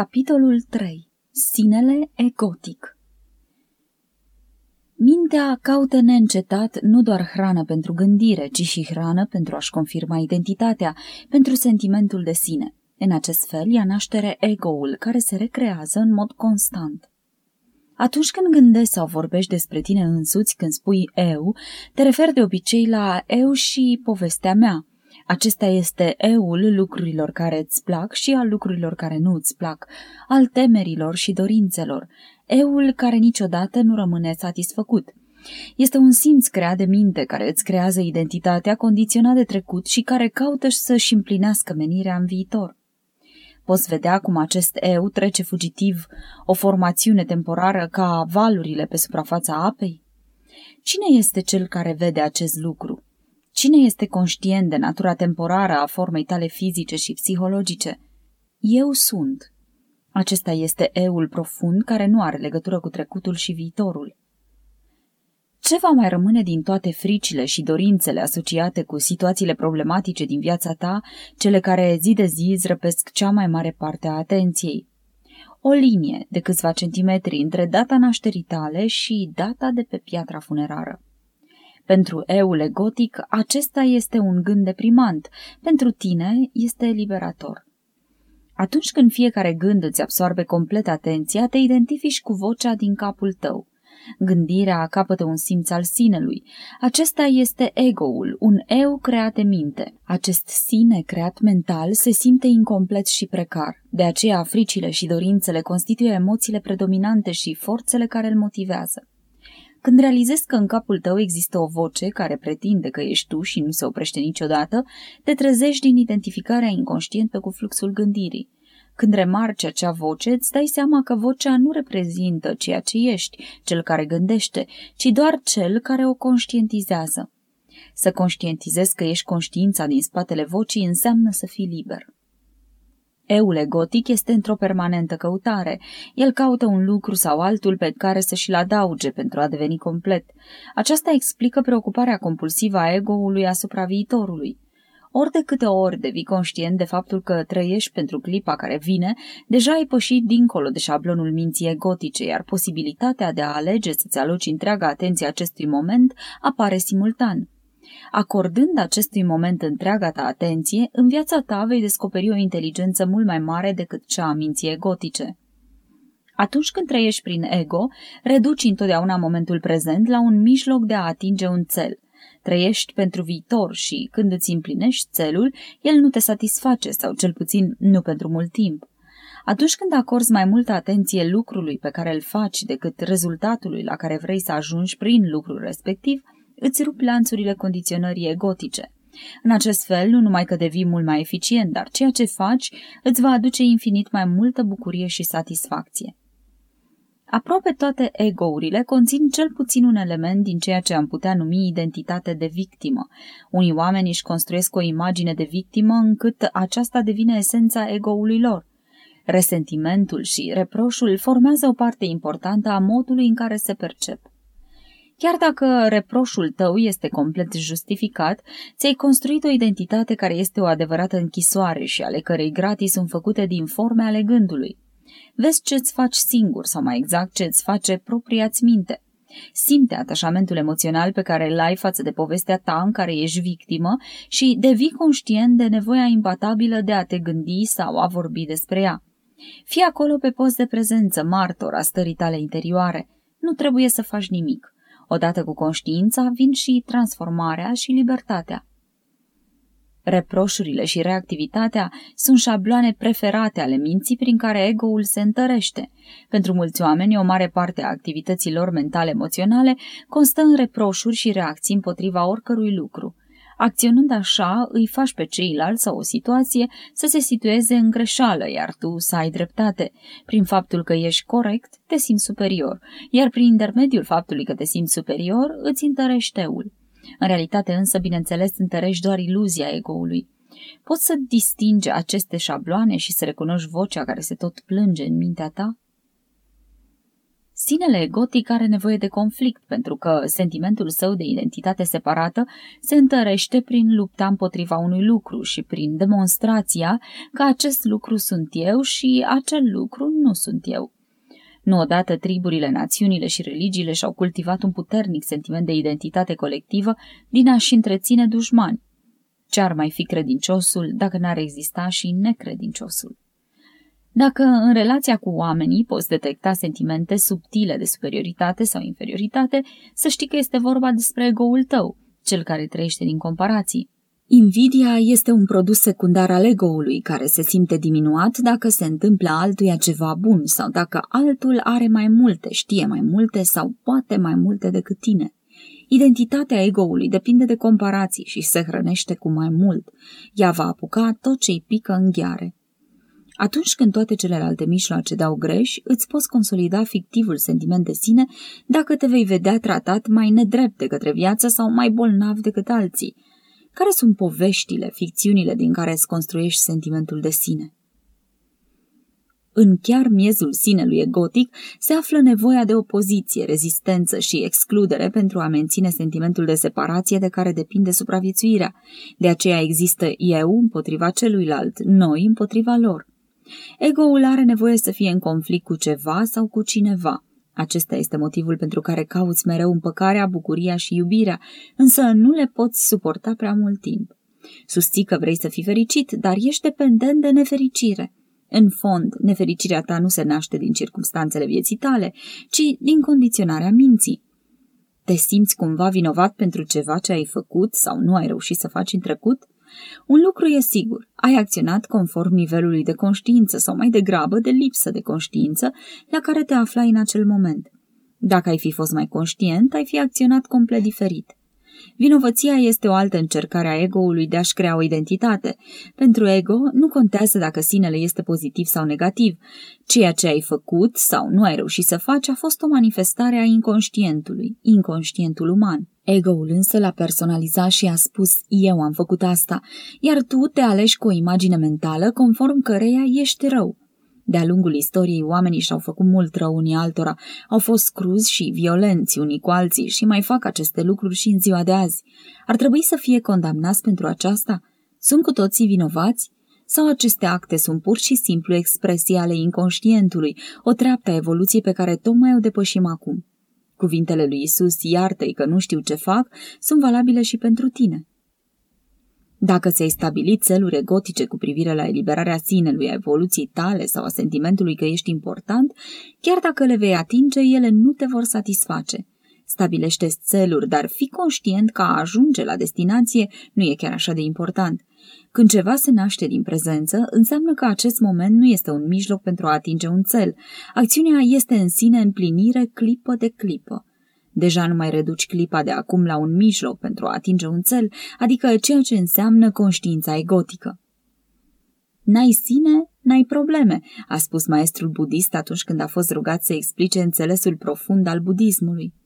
Capitolul 3. Sinele egotic Mintea caută neîncetat nu doar hrană pentru gândire, ci și hrană pentru a-și confirma identitatea, pentru sentimentul de sine. În acest fel ia naștere ego-ul, care se recrează în mod constant. Atunci când gândești sau vorbești despre tine însuți, când spui eu, te referi de obicei la eu și povestea mea, acesta este eul lucrurilor care îți plac și al lucrurilor care nu îți plac, al temerilor și dorințelor, eul care niciodată nu rămâne satisfăcut. Este un simț creat de minte care îți creează identitatea condiționată de trecut și care caută să-și împlinească menirea în viitor. Poți vedea cum acest eu trece fugitiv o formațiune temporară ca valurile pe suprafața apei? Cine este cel care vede acest lucru? Cine este conștient de natura temporară a formei tale fizice și psihologice? Eu sunt. Acesta este eul profund care nu are legătură cu trecutul și viitorul. Ce va mai rămâne din toate fricile și dorințele asociate cu situațiile problematice din viața ta, cele care zi de zi îți răpesc cea mai mare parte a atenției? O linie de câțiva centimetri între data nașterii tale și data de pe piatra funerară. Pentru eule gotic, acesta este un gând deprimant, pentru tine este liberator. Atunci când fiecare gând îți absorbe complet atenția, te identifici cu vocea din capul tău. Gândirea capătă un simț al sinelui. Acesta este ego-ul, un eu creat de minte. Acest sine creat mental se simte incomplet și precar. De aceea, fricile și dorințele constituie emoțiile predominante și forțele care îl motivează. Când realizezi că în capul tău există o voce care pretinde că ești tu și nu se oprește niciodată, te trezești din identificarea inconștientă cu fluxul gândirii. Când remarci acea voce, îți dai seama că vocea nu reprezintă ceea ce ești, cel care gândește, ci doar cel care o conștientizează. Să conștientizezi că ești conștiința din spatele vocii înseamnă să fii liber. Eul gotic este într-o permanentă căutare. El caută un lucru sau altul pe care să și-l adauge pentru a deveni complet. Aceasta explică preocuparea compulsivă a ego-ului asupra viitorului. Ori de câte ori devii conștient de faptul că trăiești pentru clipa care vine, deja ai pășit dincolo de șablonul minții egotice, iar posibilitatea de a alege să-ți aloci întreaga atenție acestui moment apare simultan. Acordând acestui moment întreaga ta atenție, în viața ta vei descoperi o inteligență mult mai mare decât cea a minții egotice. Atunci când trăiești prin ego, reduci întotdeauna momentul prezent la un mijloc de a atinge un cel. Trăiești pentru viitor și, când îți împlinești țelul, el nu te satisface sau cel puțin nu pentru mult timp. Atunci când acorzi mai multă atenție lucrului pe care îl faci decât rezultatului la care vrei să ajungi prin lucrul respectiv, îți rup lanțurile condiționării egotice. În acest fel, nu numai că devii mult mai eficient, dar ceea ce faci îți va aduce infinit mai multă bucurie și satisfacție. Aproape toate ego-urile conțin cel puțin un element din ceea ce am putea numi identitate de victimă. Unii oameni își construiesc o imagine de victimă încât aceasta devine esența ego-ului lor. Resentimentul și reproșul formează o parte importantă a modului în care se percep. Chiar dacă reproșul tău este complet justificat, ți-ai construit o identitate care este o adevărată închisoare și ale cărei gratii sunt făcute din forme ale gândului. Vezi ce îți faci singur sau mai exact ce îți face propria-ți minte. Simte atașamentul emoțional pe care îl ai față de povestea ta în care ești victimă și devii conștient de nevoia impatabilă de a te gândi sau a vorbi despre ea. Fii acolo pe post de prezență, martor a stării tale interioare. Nu trebuie să faci nimic. Odată cu conștiința vin și transformarea și libertatea. Reproșurile și reactivitatea sunt șabloane preferate ale minții prin care ego-ul se întărește. Pentru mulți oameni, o mare parte a activităților mentale-emoționale constă în reproșuri și reacții împotriva oricărui lucru. Acționând așa, îi faci pe ceilalți sau o situație să se situeze în greșeală, iar tu să ai dreptate. Prin faptul că ești corect, te simți superior, iar prin intermediul faptului că te simți superior, îți întărești teul. În realitate însă, bineînțeles, întărești doar iluzia egoului. Poți să distingi aceste șabloane și să recunoști vocea care se tot plânge în mintea ta? Sinele egotic are nevoie de conflict pentru că sentimentul său de identitate separată se întărește prin lupta împotriva unui lucru și prin demonstrația că acest lucru sunt eu și acel lucru nu sunt eu. Nu odată triburile, națiunile și religiile și-au cultivat un puternic sentiment de identitate colectivă din a-și întreține dușmani. Ce ar mai fi credinciosul dacă n-ar exista și necredinciosul? Dacă în relația cu oamenii poți detecta sentimente subtile de superioritate sau inferioritate, să știi că este vorba despre ego-ul tău, cel care trăiește din comparații. Invidia este un produs secundar al ego-ului care se simte diminuat dacă se întâmplă altuia ceva bun sau dacă altul are mai multe, știe mai multe sau poate mai multe decât tine. Identitatea ego-ului depinde de comparații și se hrănește cu mai mult. Ea va apuca tot ce-i pică în gheare. Atunci când toate celelalte mijloace dau greș, îți poți consolida fictivul sentiment de sine dacă te vei vedea tratat mai nedrept de către viață sau mai bolnav decât alții. Care sunt poveștile, ficțiunile din care îți construiești sentimentul de sine? În chiar miezul sinelui egotic se află nevoia de opoziție, rezistență și excludere pentru a menține sentimentul de separație de care depinde supraviețuirea. De aceea există eu împotriva celuilalt, noi împotriva lor. Ego-ul are nevoie să fie în conflict cu ceva sau cu cineva. Acesta este motivul pentru care cauți mereu împăcarea, bucuria și iubirea, însă nu le poți suporta prea mult timp. Susții că vrei să fii fericit, dar ești dependent de nefericire. În fond, nefericirea ta nu se naște din circumstanțele vieții tale, ci din condiționarea minții. Te simți cumva vinovat pentru ceva ce ai făcut sau nu ai reușit să faci în trecut? Un lucru e sigur, ai acționat conform nivelului de conștiință sau mai degrabă de lipsă de conștiință la care te aflai în acel moment. Dacă ai fi fost mai conștient, ai fi acționat complet diferit. Vinovăția este o altă încercare a ego-ului de a-și crea o identitate. Pentru ego nu contează dacă sinele este pozitiv sau negativ. Ceea ce ai făcut sau nu ai reușit să faci a fost o manifestare a inconștientului, inconștientul uman. Ego-ul însă l-a personalizat și a spus, eu am făcut asta, iar tu te alegi cu o imagine mentală conform căreia ești rău. De-a lungul istoriei, oamenii și-au făcut mult rău unii altora, au fost cruzi și violenți unii cu alții și mai fac aceste lucruri și în ziua de azi. Ar trebui să fie condamnați pentru aceasta? Sunt cu toții vinovați? Sau aceste acte sunt pur și simplu expresii ale inconștientului, o treaptă a evoluției pe care tocmai o depășim acum? Cuvintele lui Isus, iartă-i că nu știu ce fac, sunt valabile și pentru tine. Dacă ți-ai stabilit țeluri egotice cu privire la eliberarea sinelui, a evoluției tale sau a sentimentului că ești important, chiar dacă le vei atinge, ele nu te vor satisface. Stabilește țeluri, dar fi conștient că a ajunge la destinație nu e chiar așa de important. Când ceva se naște din prezență, înseamnă că acest moment nu este un mijloc pentru a atinge un cel. Acțiunea este în sine împlinire clipă de clipă. Deja nu mai reduci clipa de acum la un mijloc pentru a atinge un cel, adică ceea ce înseamnă conștiința egotică. N-ai sine, n-ai probleme, a spus maestrul budist atunci când a fost rugat să explice înțelesul profund al budismului.